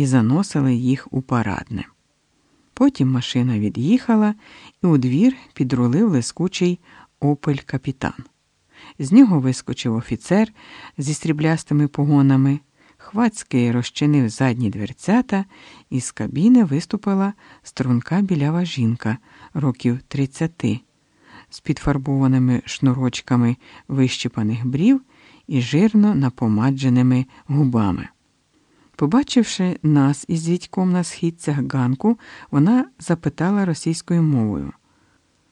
і заносили їх у парадне. Потім машина від'їхала, і у двір підрулив лискучий опель капітан. З нього вискочив офіцер зі сріблястими погонами. Хвацький розчинив задні дверцята, і з кабіни виступила струнка білява жінка років тридцяти, з підфарбованими шнурочками вищипаних брів і жирно напомадженими губами. Побачивши нас із Вітьком на східцях ганку, вона запитала російською мовою: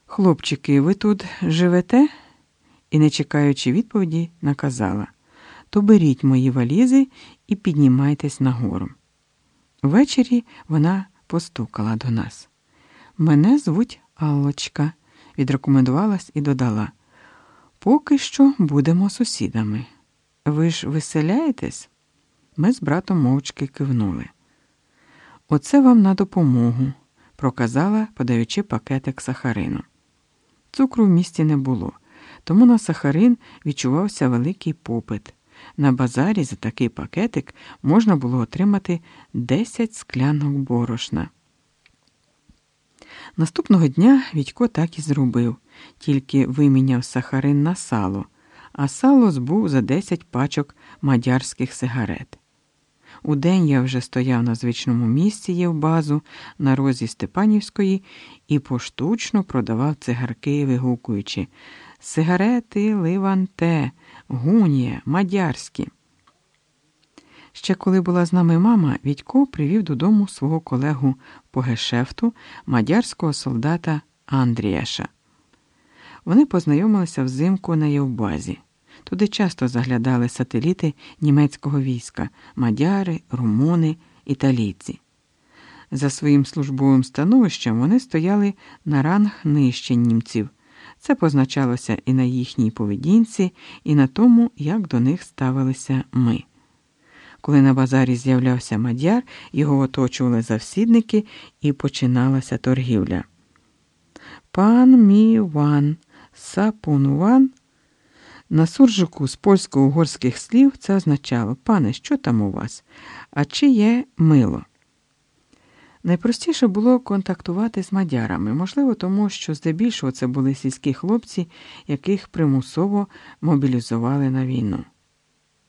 Хлопчики, ви тут живете? І, не чекаючи відповіді, наказала то беріть мої валізи і піднімайтесь нагору. Ввечері вона постукала до нас. Мене звуть Аллочка, відрекомендувалась і додала. Поки що будемо сусідами. Ви ж виселяєтесь? Ми з братом мовчки кивнули. Оце вам на допомогу, проказала, подаючи пакетик сахарину. Цукру в місті не було, тому на сахарин відчувався великий попит. На базарі за такий пакетик можна було отримати 10 склянок борошна. Наступного дня Відько так і зробив, тільки виміняв сахарин на сало, а сало збув за 10 пачок мадярських сигарет. Удень я вже стояв на звичному місці Євбазу на розі Степанівської і поштучно продавав цигарки, вигукуючи Сигарети Ливанте, Гунія, Мадярські. Ще коли була з нами мама, Відько привів додому свого колегу по гешефту мадярського солдата Андріяша. Вони познайомилися взимку на Євбазі. Туди часто заглядали сателіти німецького війська мадяри, румуни, італійці. За своїм службовим становищем вони стояли на ранг нижче німців. Це позначалося і на їхній поведінці, і на тому, як до них ставилися ми. Коли на базарі з'являвся мадяр, його оточували завсідники і починалася торгівля. Пан мі ван, сапун ван. На суржику з польсько-угорських слів це означало пане, що там у вас? А чи є мило? Найпростіше було контактувати з мадярами, можливо, тому що здебільшого це були сільські хлопці, яких примусово мобілізували на війну.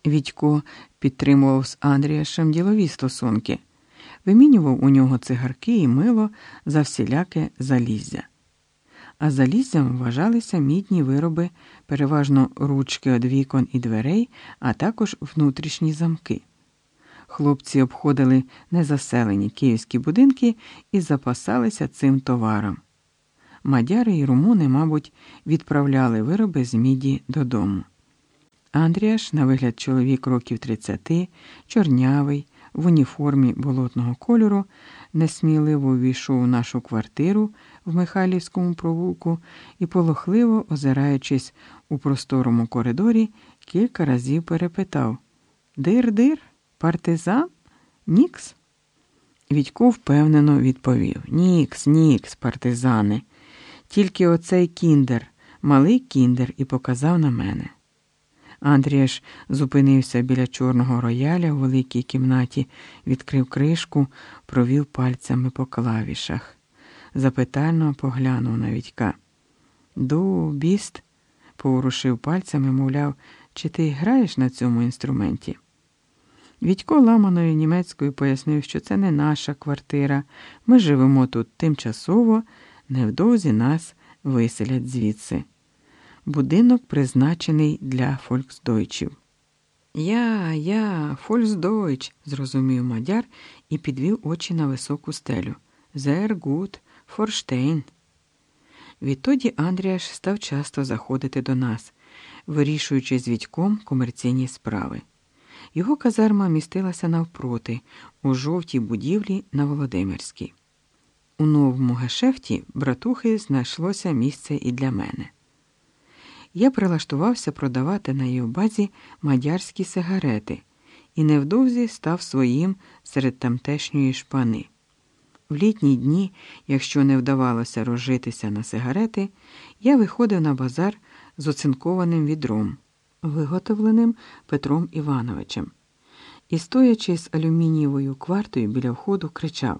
Відько підтримував з Андріашем ділові стосунки, вимінював у нього цигарки і мило за всіляке заліздя. А заліздям вважалися мідні вироби, переважно ручки від вікон і дверей, а також внутрішні замки. Хлопці обходили незаселені київські будинки і запасалися цим товаром. Мадяри і румуни, мабуть, відправляли вироби з міді додому. Андріаш, на вигляд чоловік років 30, чорнявий, в уніформі болотного кольору, несміливо увійшов у нашу квартиру в Михайлівському провулку і, полохливо, озираючись у просторому коридорі, кілька разів перепитав Дир-дир? Партизан? Нікс? Відько впевнено відповів Nix, nix, партизани. Тільки оцей Kinder, малий Kinder, і показав на мене. Андріаш зупинився біля чорного рояля у великій кімнаті, відкрив кришку, провів пальцями по клавішах. Запитально поглянув на Відька. Du bist, поворушив пальцями, мовляв, чи ти граєш на цьому інструменті? Відько ламаною німецькою пояснив, що це не наша квартира. Ми живемо тут тимчасово, невдовзі нас виселять звідси. Будинок призначений для фольксдойчів. Я, я, фольксдойч, зрозумів мадяр і підвів очі на високу стелю. Зер Форштейн. Відтоді Андріаш став часто заходити до нас, вирішуючи з Відьком комерційні справи. Його казарма містилася навпроти, у жовтій будівлі на Володимирській. У новому гешефті братухи знайшлося місце і для мене. Я прилаштувався продавати на її базі мадярські сигарети і невдовзі став своїм серед тамтешньої шпани. В літні дні, якщо не вдавалося розжитися на сигарети, я виходив на базар з оцинкованим відром виготовленим Петром Івановичем, і, стоячи з алюмінієвою квартою біля входу, кричав